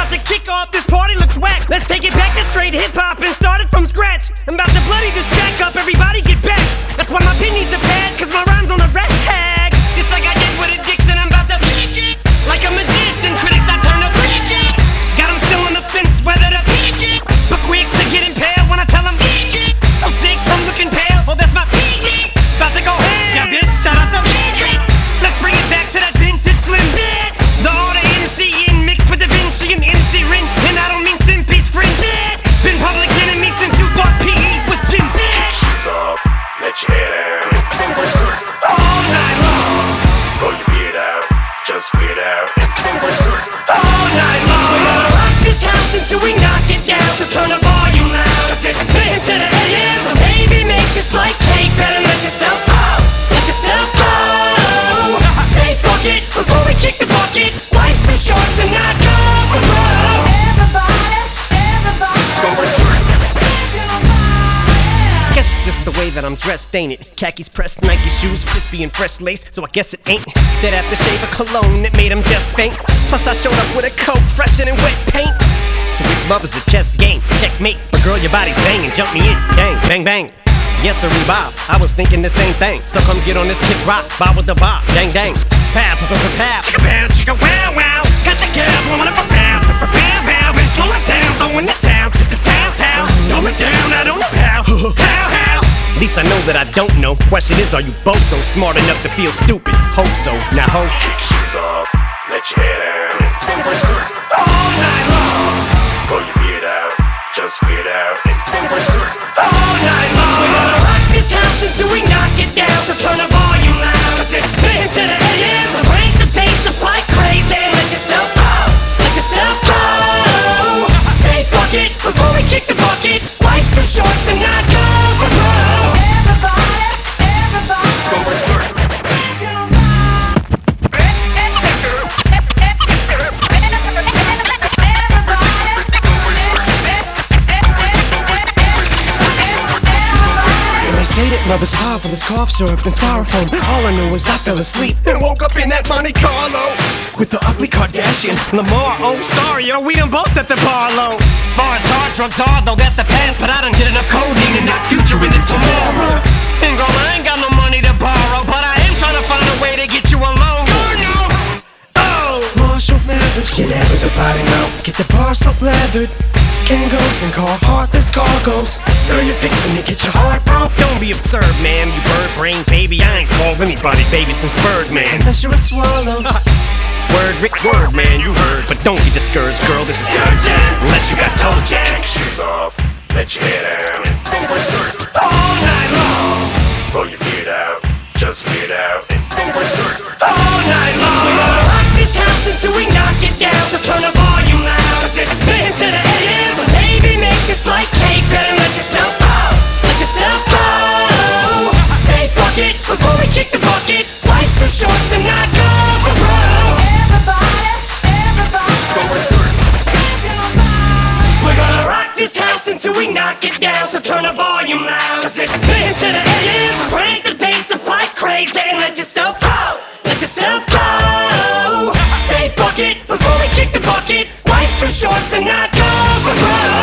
about to kick off. This party looks whack. Let's take it back to straight hip hop and start it from scratch. I'm about to bloody this jack up. Everybody get back. That's why my pin needs a pad, cause my rhymes on the turn the volume loud. Cause it's been to the AM. So baby, make just like cake. Better let yourself go. Let yourself go. I say fuck it before we kick the bucket. Life's too short to not go for broke. Everybody, everybody, Guess it's just the way that I'm dressed, ain't it? Khakis pressed, Nike shoes, crispy and fresh lace, so I guess it ain't that aftershave of cologne that made him just faint. Plus, I showed up with a coat fresher than wet paint. So if love is a chess game, checkmate. But girl, your body's banging, jump me in, bang, bang, bang. Yes, sir, Bob. I was thinking the same thing. So come get on this kid's rock, bob with the bob, dang, dang. Pow, pow, pow, pow. Chicka pow, chicka wow, wow. Got your girl blowing up a pow, pow, pow, pow, pow. Better slow it down, throwing the town to the town, town. Throw it down, I don't know how, how, how. At least I know that I don't know. Question is, are you both so smart enough to feel stupid? Hope so. Now hope. Kick shoes off, let your hair down. All night long, Out, just out. all night long. We're gonna rock this house until we knock it down. So turn the And they say that love is powerful as cough syrup and styrofoam. All I know is I fell asleep and woke up in that Monte Carlo with the ugly Kardashian Lamar. Oh, sorry, yo, we done both set the bar low. Far as hard drugs are, though that's the past, but I done did enough codeine and not future in it tomorrow. And girl, I ain't got no money to borrow, but I am trying to find a way to get you alone. God, no. Oh, Marshall Mathers, get out of the body now. Get the bar so leathered. Kangos and car heartless cargoes. Girl, you're fixing to get your heart broke. Don't be absurd, man. You bird brain baby. I ain't called anybody baby since Birdman. Unless you're a swallow. Word, Rick, word, man, you heard. But don't get discouraged, girl. This is urgent. Unless you got toe Kick jack. shoes off, let your hair down. All night long. Roll your beard out, just weird out. all night we knock it down. So turn the volume loud. Cause it's been to the. So crank the bass up like crazy. And let yourself go. Let yourself go. Say fuck it before we kick the bucket. Life's too short to not go for broke.